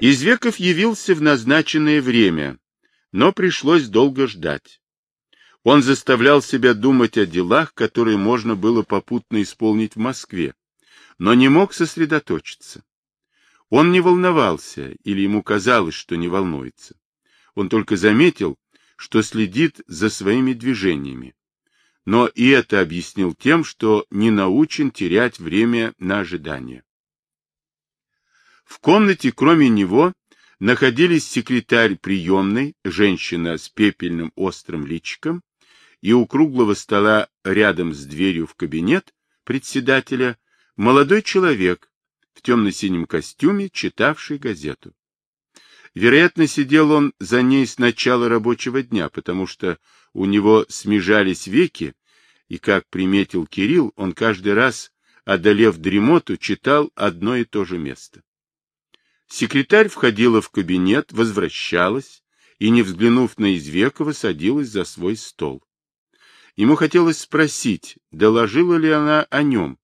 Извеков явился в назначенное время, но пришлось долго ждать. Он заставлял себя думать о делах, которые можно было попутно исполнить в Москве, но не мог сосредоточиться. Он не волновался, или ему казалось, что не волнуется. Он только заметил, что следит за своими движениями. Но и это объяснил тем, что не научен терять время на ожидание. В комнате, кроме него, находились секретарь приемной, женщина с пепельным острым личиком, и у круглого стола рядом с дверью в кабинет председателя молодой человек в темно-синем костюме, читавший газету. Вероятно, сидел он за ней с начала рабочего дня, потому что у него смежались веки, и, как приметил Кирилл, он каждый раз, одолев дремоту, читал одно и то же место. Секретарь входила в кабинет, возвращалась и, не взглянув на Извекова, садилась за свой стол. Ему хотелось спросить, доложила ли она о нем,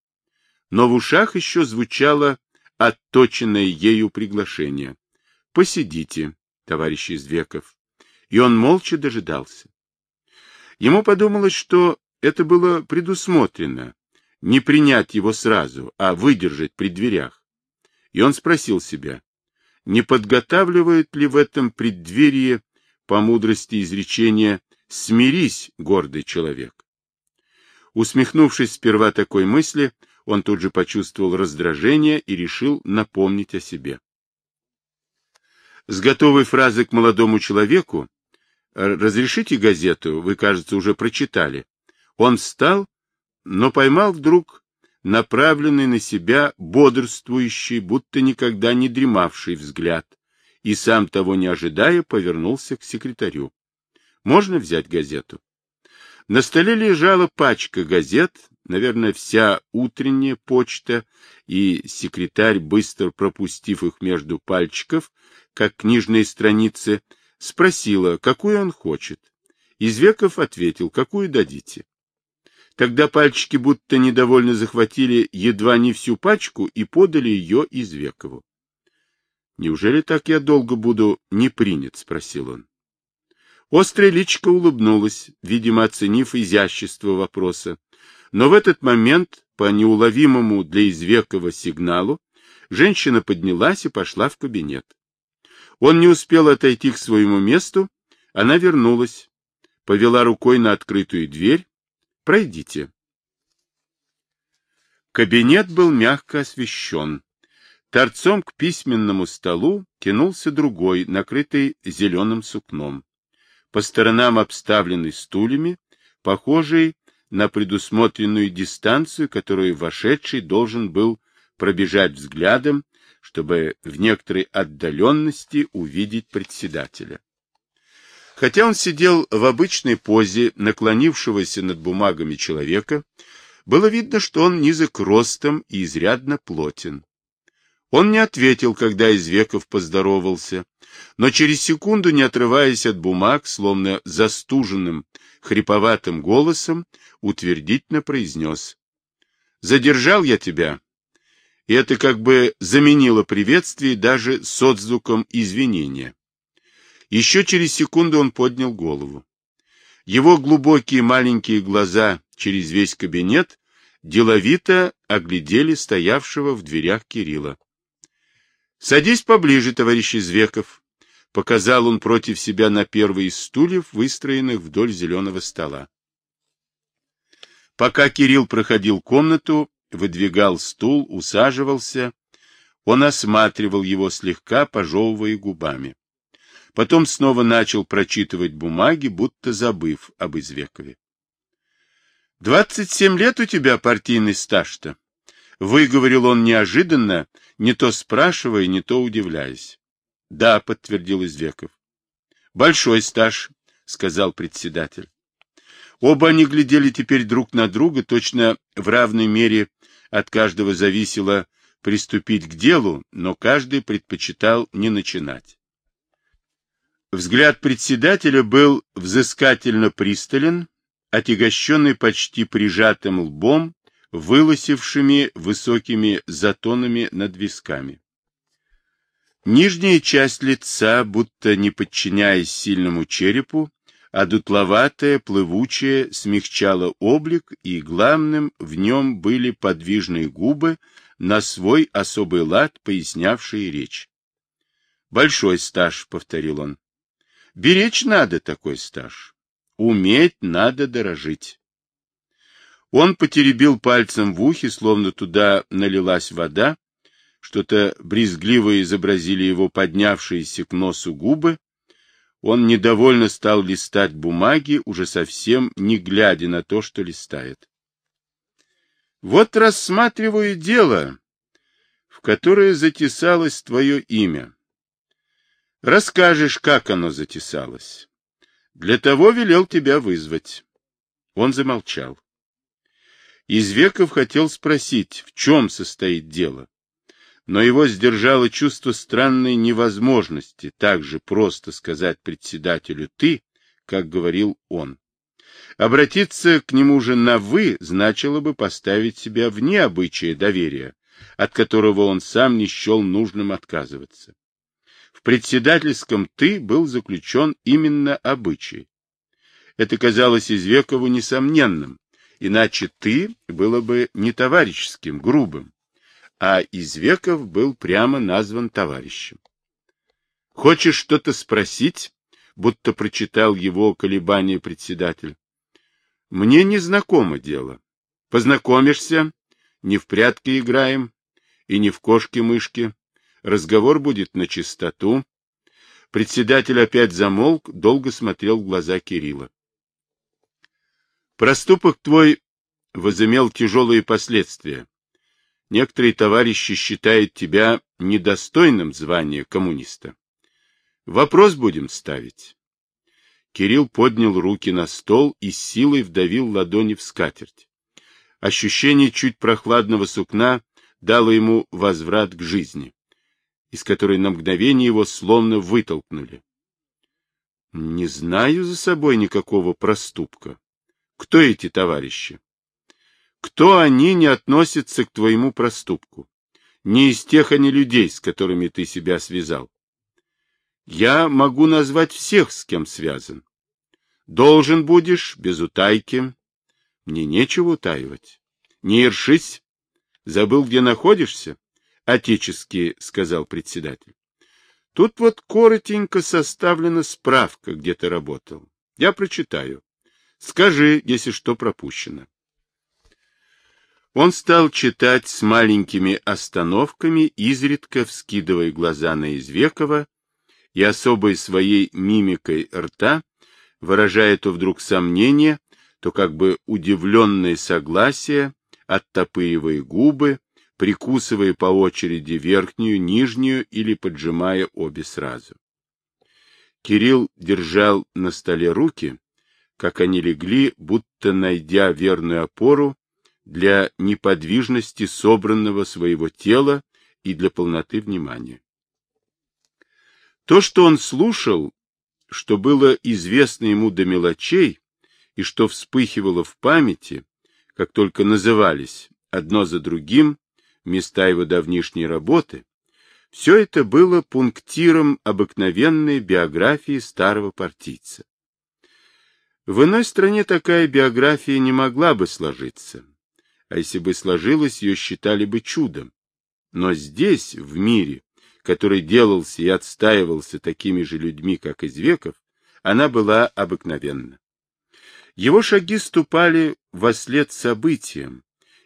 но в ушах еще звучало отточенное ею приглашение. «Посидите, товарищ Извеков». И он молча дожидался. Ему подумалось, что это было предусмотрено, не принять его сразу, а выдержать при дверях. И он спросил себя, не подготавливает ли в этом преддверии, по мудрости изречения, Смирись, гордый человек. Усмехнувшись сперва такой мысли, он тут же почувствовал раздражение и решил напомнить о себе. С готовой фразой к молодому человеку «Разрешите газету, вы, кажется, уже прочитали». Он встал, но поймал вдруг направленный на себя бодрствующий, будто никогда не дремавший взгляд, и сам того не ожидая повернулся к секретарю. Можно взять газету? На столе лежала пачка газет, наверное, вся утренняя почта, и секретарь, быстро пропустив их между пальчиков, как книжные страницы, спросила, какую он хочет. Извеков ответил, какую дадите. Тогда пальчики будто недовольно захватили едва не всю пачку и подали ее Извекову. — Неужели так я долго буду не принят? — спросил он. Острая личка улыбнулась, видимо, оценив изящество вопроса. Но в этот момент, по неуловимому для Извекова сигналу, женщина поднялась и пошла в кабинет. Он не успел отойти к своему месту, она вернулась, повела рукой на открытую дверь. «Пройдите». Кабинет был мягко освещен. Торцом к письменному столу тянулся другой, накрытый зеленым сукном по сторонам обставленный стульями, похожий на предусмотренную дистанцию, которую вошедший должен был пробежать взглядом, чтобы в некоторой отдаленности увидеть председателя. Хотя он сидел в обычной позе наклонившегося над бумагами человека, было видно, что он низок ростом и изрядно плотен. Он не ответил, когда Извеков поздоровался, но через секунду, не отрываясь от бумаг, словно застуженным, хриповатым голосом, утвердительно произнес. «Задержал я тебя». И это как бы заменило приветствие даже с отзвуком извинения. Еще через секунду он поднял голову. Его глубокие маленькие глаза через весь кабинет деловито оглядели стоявшего в дверях Кирилла. Садись поближе, товарищ Извеков. Показал он против себя на первый из стульев, выстроенных вдоль зеленого стола. Пока Кирилл проходил комнату, выдвигал стул, усаживался, он осматривал его слегка, пожевывая губами. Потом снова начал прочитывать бумаги, будто забыв об Извекове. — Двадцать семь лет у тебя партийный стаж-то? Выговорил он неожиданно, не то спрашивая, не то удивляясь. — Да, — подтвердил Извеков. — Большой стаж, — сказал председатель. Оба они глядели теперь друг на друга, точно в равной мере от каждого зависело приступить к делу, но каждый предпочитал не начинать. Взгляд председателя был взыскательно пристален, отягощенный почти прижатым лбом вылосившими высокими затонами над висками. Нижняя часть лица, будто не подчиняясь сильному черепу, а дутловатая, плывучая, смягчала облик, и главным в нем были подвижные губы, на свой особый лад пояснявшие речь. «Большой стаж», — повторил он. «Беречь надо такой стаж. Уметь надо дорожить». Он потеребил пальцем в ухе, словно туда налилась вода, что-то брезгливо изобразили его поднявшиеся к носу губы, он недовольно стал листать бумаги, уже совсем не глядя на то, что листает. Вот рассматриваю дело, в которое затесалось твое имя. Расскажешь, как оно затесалось. Для того велел тебя вызвать. Он замолчал. Извеков хотел спросить, в чем состоит дело но его сдержало чувство странной невозможности так же просто сказать председателю «ты», как говорил он. Обратиться к нему же на «вы» значило бы поставить себя вне обычая доверия, от которого он сам не счел нужным отказываться. В председательском «ты» был заключен именно обычай. Это казалось Извекову несомненным, иначе «ты» было бы не товарищеским, грубым а Извеков был прямо назван товарищем. «Хочешь что-то спросить?» — будто прочитал его колебания председатель. «Мне не знакомо дело. Познакомишься, не в прятки играем и не в кошки-мышки. Разговор будет на чистоту». Председатель опять замолк, долго смотрел в глаза Кирилла. «Проступок твой возымел тяжелые последствия. Некоторые товарищи считают тебя недостойным звания коммуниста. Вопрос будем ставить. Кирилл поднял руки на стол и силой вдавил ладони в скатерть. Ощущение чуть прохладного сукна дало ему возврат к жизни, из которой на мгновение его словно вытолкнули. Не знаю за собой никакого проступка. Кто эти товарищи? Кто они не относятся к твоему проступку? Не из тех они людей, с которыми ты себя связал. Я могу назвать всех, с кем связан. Должен будешь, без утайки. Мне нечего утаивать. Не ершись. Забыл, где находишься? Отечески, сказал председатель. Тут вот коротенько составлена справка, где ты работал. Я прочитаю. Скажи, если что пропущено. Он стал читать с маленькими остановками, изредка вскидывая глаза на Извекова и особой своей мимикой рта, выражая то вдруг сомнение, то как бы удивленное согласие, оттопыривая губы, прикусывая по очереди верхнюю, нижнюю или поджимая обе сразу. Кирилл держал на столе руки, как они легли, будто найдя верную опору, для неподвижности собранного своего тела и для полноты внимания. То, что он слушал, что было известно ему до мелочей и что вспыхивало в памяти, как только назывались одно за другим места его давнишней работы, все это было пунктиром обыкновенной биографии старого партийца. В иной стране такая биография не могла бы сложиться, а если бы сложилось, ее считали бы чудом. Но здесь, в мире, который делался и отстаивался такими же людьми, как из веков, она была обыкновенна. Его шаги ступали во след событиям,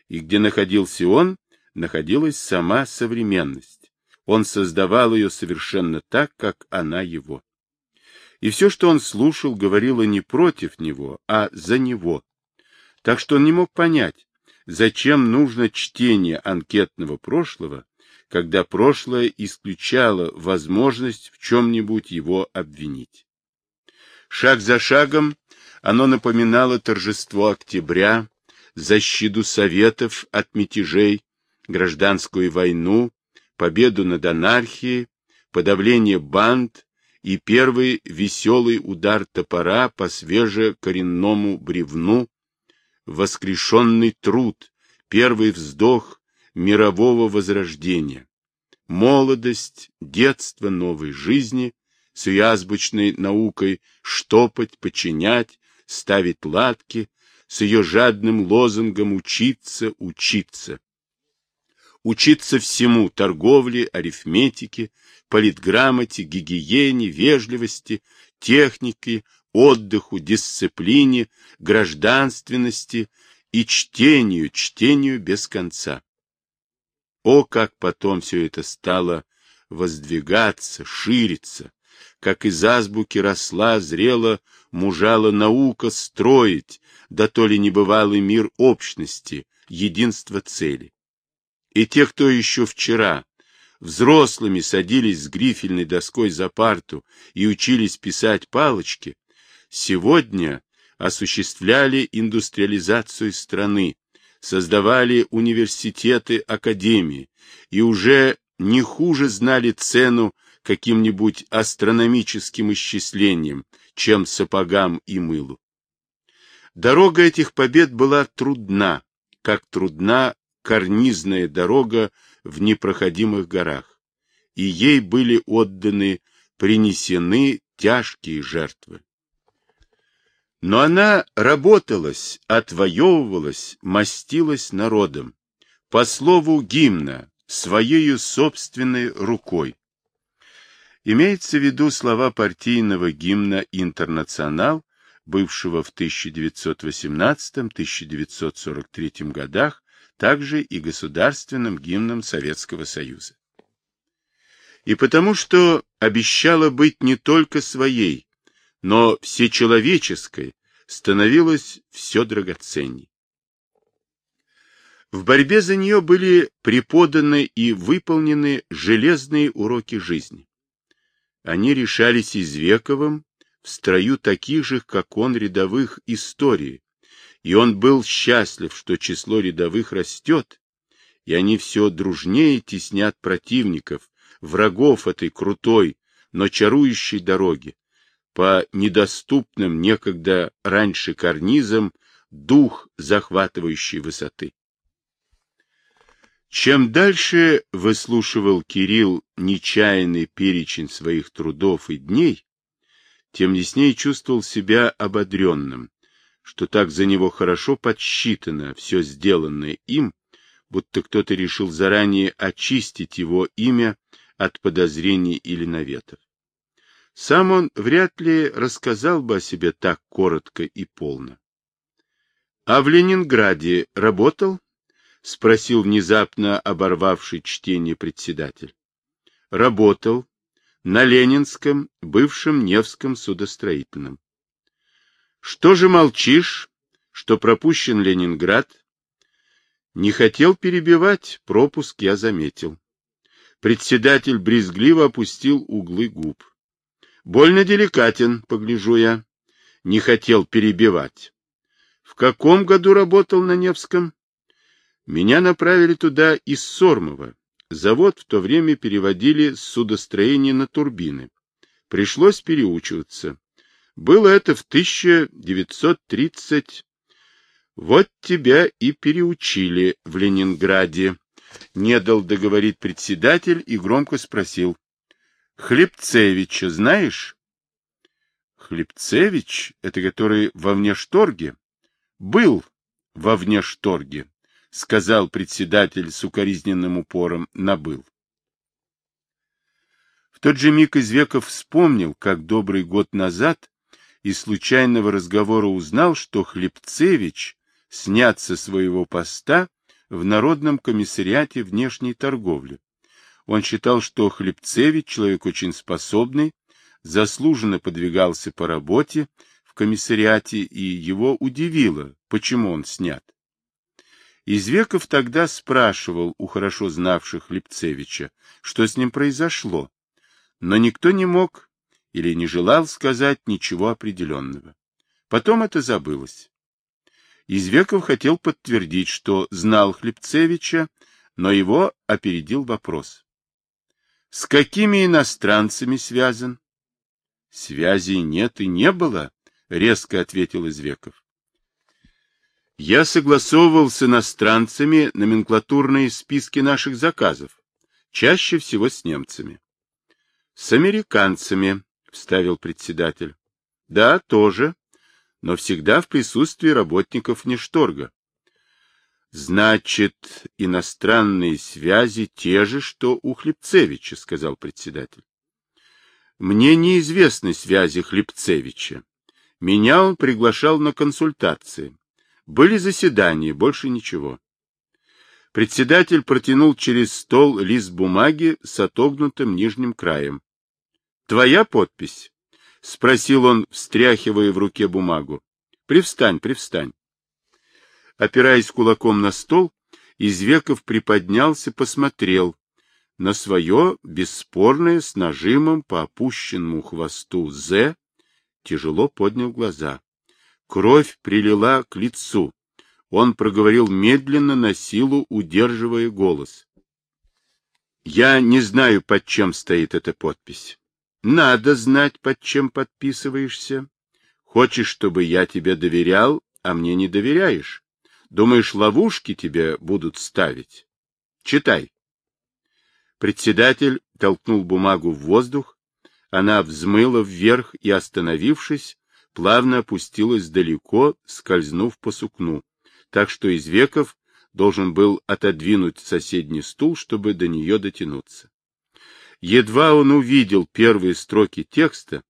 и где находился он, находилась сама современность. Он создавал ее совершенно так, как она его. И все, что он слушал, говорило не против него, а за него. Так что он не мог понять, Зачем нужно чтение анкетного прошлого, когда прошлое исключало возможность в чем-нибудь его обвинить? Шаг за шагом оно напоминало торжество октября, защиту советов от мятежей, гражданскую войну, победу над анархией, подавление банд и первый веселый удар топора по свежекоренному бревну, воскрешенный труд, первый вздох мирового возрождения. молодость, детство новой жизни с ее азбучной наукой штопать, подчинять, ставить латки, с ее жадным лозунгом учиться, учиться. Учиться всему – торговле, арифметике, политграмоте, гигиене, вежливости, технике, отдыху, дисциплине, гражданственности и чтению, чтению без конца. О, как потом все это стало воздвигаться, шириться, как из азбуки росла, зрела, мужала наука строить, да то ли небывалый мир общности, единство цели. И те, кто еще вчера взрослыми садились с грифельной доской за парту и учились писать палочки, сегодня осуществляли индустриализацию страны, создавали университеты, академии и уже не хуже знали цену каким-нибудь астрономическим исчислением, чем сапогам и мылу. Дорога этих побед была трудна, как трудна карнизная дорога в непроходимых горах, и ей были отданы, принесены тяжкие жертвы. Но она работалась, отвоевывалась, мастилась народом, по слову гимна, своею собственной рукой. Имеется в виду слова партийного гимна «Интернационал», бывшего в 1918-1943 годах, также и государственным гимном Советского Союза. И потому что обещала быть не только своей, но всечеловеческой, становилось все драгоценней. В борьбе за нее были преподаны и выполнены железные уроки жизни. Они решались Извековым в строю таких же, как он, рядовых истории, и он был счастлив, что число рядовых растет, и они все дружнее теснят противников, врагов этой крутой, но чарующей дороги, по недоступным некогда раньше карнизам дух захватывающей высоты. Чем дальше выслушивал Кирилл нечаянный перечень своих трудов и дней, тем яснее чувствовал себя ободренным, что так за него хорошо подсчитано все сделанное им, будто кто-то решил заранее очистить его имя от подозрений или наветов. Сам он вряд ли рассказал бы о себе так коротко и полно. — А в Ленинграде работал? — спросил внезапно оборвавший чтение председатель. — Работал. На Ленинском, бывшем Невском судостроительном. — Что же молчишь, что пропущен Ленинград? — Не хотел перебивать, пропуск я заметил. Председатель брезгливо опустил углы губ. Больно деликатен, погляжу я. Не хотел перебивать. В каком году работал на Невском? Меня направили туда из Сормова. Завод в то время переводили с судостроения на турбины. Пришлось переучиваться. Было это в 1930... Вот тебя и переучили в Ленинграде. Не дал договорить председатель и громко спросил. Хлебцевича знаешь? Хлебцевич, это который во внешторге? Был во внешторге, сказал председатель с укоризненным упором на был. В тот же миг Извеков вспомнил, как добрый год назад из случайного разговора узнал, что Хлебцевич снят со своего поста в Народном комиссариате внешней торговли. Он считал, что Хлебцевич человек очень способный, заслуженно подвигался по работе в комиссариате, и его удивило, почему он снят. Извеков тогда спрашивал у хорошо знавших Хлебцевича, что с ним произошло, но никто не мог или не желал сказать ничего определенного. Потом это забылось. Извеков хотел подтвердить, что знал Хлебцевича, но его опередил вопрос. С какими иностранцами связан? Связей нет и не было, резко ответил Извеков. Я согласовывал с иностранцами номенклатурные списки наших заказов. Чаще всего с немцами. С американцами, вставил председатель. Да, тоже, но всегда в присутствии работников Нешторга. Значит, иностранные связи те же, что у Хлебцевича, сказал председатель. Мне неизвестны связи Хлебцевича. Меня он приглашал на консультации. Были заседания, больше ничего. Председатель протянул через стол лист бумаги с отогнутым нижним краем. — Твоя подпись? — спросил он, встряхивая в руке бумагу. — Привстань, привстань. Опираясь кулаком на стол, Извеков приподнялся, посмотрел на свое бесспорное с нажимом по опущенному хвосту «З», тяжело поднял глаза. Кровь прилила к лицу. Он проговорил медленно, на силу удерживая голос. «Я не знаю, под чем стоит эта подпись. Надо знать, под чем подписываешься. Хочешь, чтобы я тебе доверял, а мне не доверяешь. Думаешь, ловушки тебе будут ставить? Читай. Председатель толкнул бумагу в воздух. Она взмыла вверх и, остановившись, плавно опустилась далеко, скользнув по сукну, так что из веков должен был отодвинуть соседний стул, чтобы до нее дотянуться. Едва он увидел первые строки текста,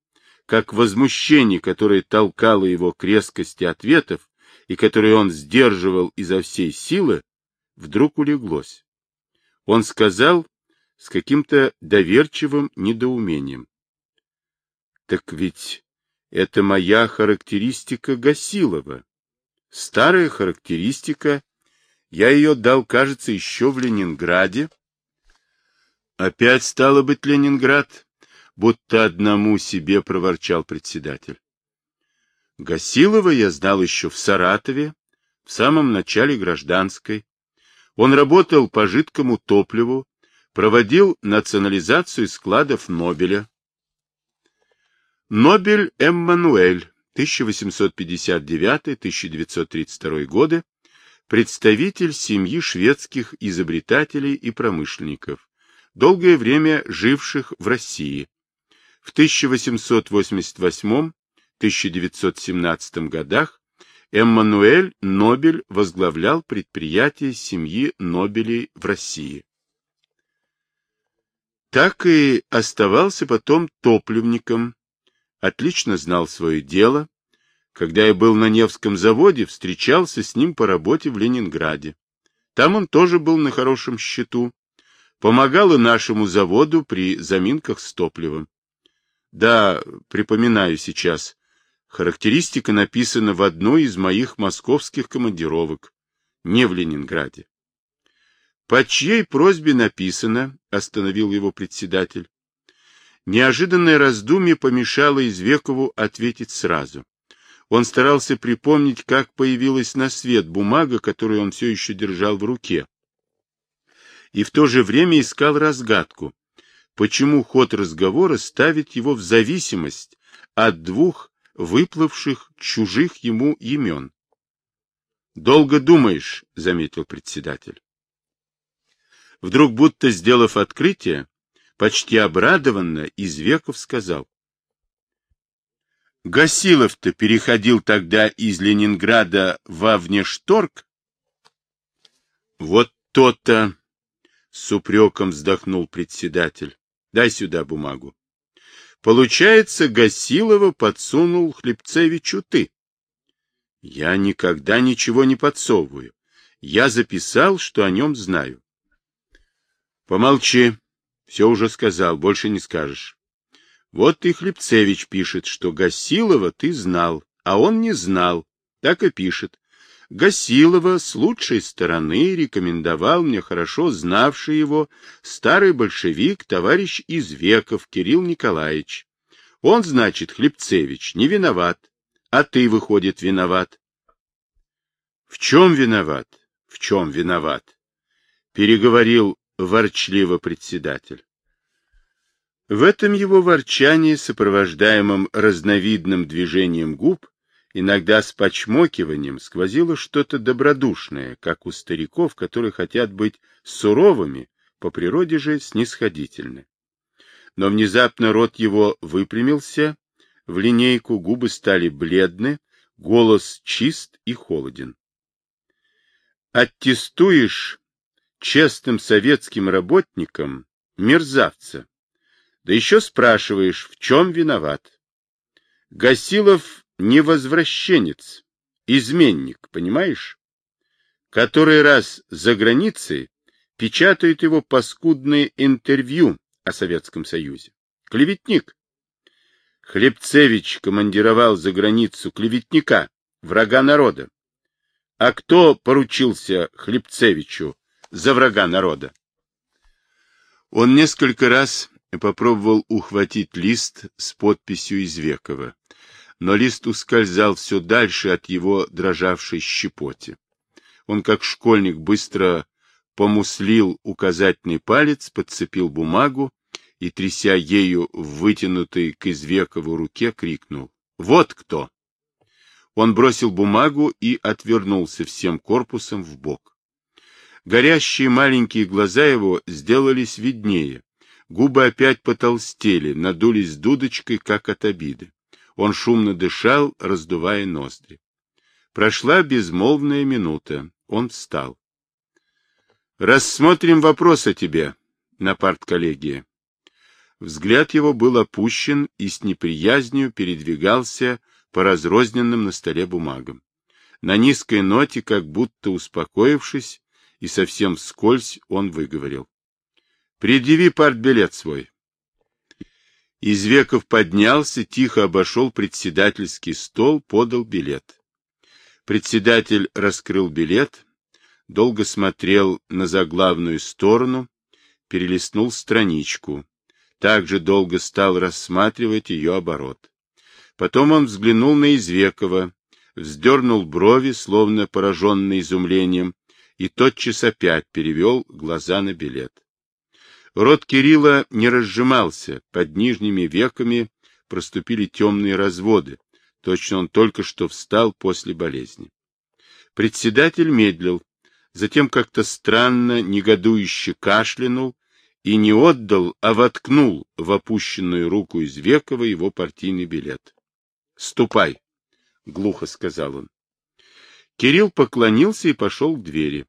как возмущение, которое толкало его к резкости ответов, и которое он сдерживал изо всей силы, вдруг улеглось. Он сказал с каким-то доверчивым недоумением. — Так ведь это моя характеристика Гасилова. Старая характеристика, я ее дал, кажется, еще в Ленинграде. Опять стало быть Ленинград, будто одному себе проворчал председатель. Гасилова я знал еще в Саратове, в самом начале гражданской. Он работал по жидкому топливу, проводил национализацию складов Нобеля. Нобель Эммануэль, 1859-1932 годы, представитель семьи шведских изобретателей и промышленников, долгое время живших в России. В 1888 1917 годах Эммануэль Нобель возглавлял предприятие семьи Нобелей в России. Так и оставался потом топливником, отлично знал свое дело. Когда я был на Невском заводе, встречался с ним по работе в Ленинграде. Там он тоже был на хорошем счету, помогал и нашему заводу при заминках с топливом. Да, припоминаю сейчас, Характеристика написана в одной из моих московских командировок, не в Ленинграде. По чьей просьбе написано, остановил его председатель. Неожиданное раздумье помешало Извекову ответить сразу. Он старался припомнить, как появилась на свет бумага, которую он все еще держал в руке. И в то же время искал разгадку, почему ход разговора ставит его в зависимость от двух выплывших чужих ему имен. «Долго думаешь», — заметил председатель. Вдруг, будто сделав открытие, почти обрадованно, Извеков сказал. Гасилов-то переходил тогда из Ленинграда во Внешторг? Вот то-то, с упреком вздохнул председатель. Дай сюда бумагу. Получается, Гасилова подсунул Хлебцевичу ты. Я никогда ничего не подсовываю. Я записал, что о нем знаю. Помолчи. Все уже сказал, больше не скажешь. Вот и Хлебцевич пишет, что Гасилова ты знал, а он не знал. Так и пишет. Гасилова с лучшей стороны рекомендовал мне хорошо знавший его старый большевик, товарищ Извеков Кирилл Николаевич. Он, значит, Хлебцевич, не виноват, а ты, выходит, виноват. В чем виноват? В чем виноват? Переговорил ворчливо председатель. В этом его ворчании, сопровождаемом разновидным движением губ, Иногда с почмокиванием сквозило что-то добродушное, как у стариков, которые хотят быть суровыми, по природе же снисходительны. Но внезапно рот его выпрямился, в линейку губы стали бледны, голос чист и холоден. Аттестуешь честным советским работникам мерзавца, да еще спрашиваешь, в чем виноват. Гасилов не возвращенец, изменник, понимаешь? Который раз за границей печатают его паскудные интервью о Советском Союзе. Клеветник. Хлебцевич командировал за границу клеветника, врага народа. А кто поручился Хлебцевичу за врага народа? Он несколько раз попробовал ухватить лист с подписью Извекова, но лист ускользал все дальше от его дрожавшей щепоти. Он, как школьник, быстро помуслил указательный палец, подцепил бумагу и, тряся ею в вытянутой к Извекову руке, крикнул «Вот кто!». Он бросил бумагу и отвернулся всем корпусом в бок. Горящие маленькие глаза его сделались виднее, губы опять потолстели, надулись дудочкой, как от обиды. Он шумно дышал, раздувая ноздри. Прошла безмолвная минута. Он встал. Рассмотрим вопрос о тебе на партколлегии. Взгляд его был опущен и с неприязнью передвигался по разрозненным на столе бумагам. На низкой ноте, как будто успокоившись и совсем вскользь, он выговорил. — Предъяви партбилет свой. Извеков поднялся, тихо обошел председательский стол, подал билет. Председатель раскрыл билет, долго смотрел на заглавную сторону, перелистнул страничку, также долго стал рассматривать ее оборот. Потом он взглянул на Извекова, вздернул брови, словно пораженный изумлением, и тотчас опять перевел глаза на билет. Рот Кирилла не разжимался, под нижними веками проступили темные разводы, точно он только что встал после болезни. Председатель медлил, затем как-то странно, негодующе кашлянул и не отдал, а воткнул в опущенную руку из Векова его партийный билет. — Ступай, — глухо сказал он. Кирилл поклонился и пошел к двери.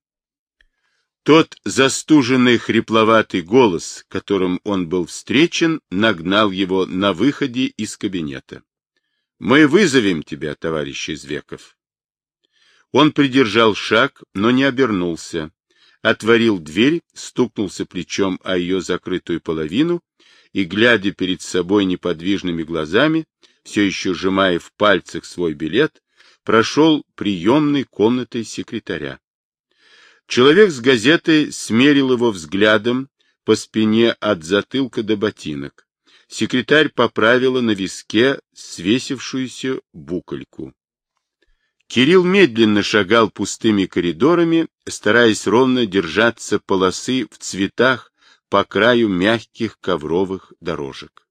Тот застуженный хрипловатый голос, которым он был встречен, нагнал его на выходе из кабинета. — Мы вызовем тебя, товарищ Извеков. Он придержал шаг, но не обернулся, отворил дверь, стукнулся плечом о ее закрытую половину и, глядя перед собой неподвижными глазами, все еще сжимая в пальцах свой билет, прошел приемной комнатой секретаря. Человек с газетой смерил его взглядом по спине от затылка до ботинок. Секретарь поправила на виске свесившуюся букольку. Кирилл медленно шагал пустыми коридорами, стараясь ровно держаться полосы в цветах по краю мягких ковровых дорожек.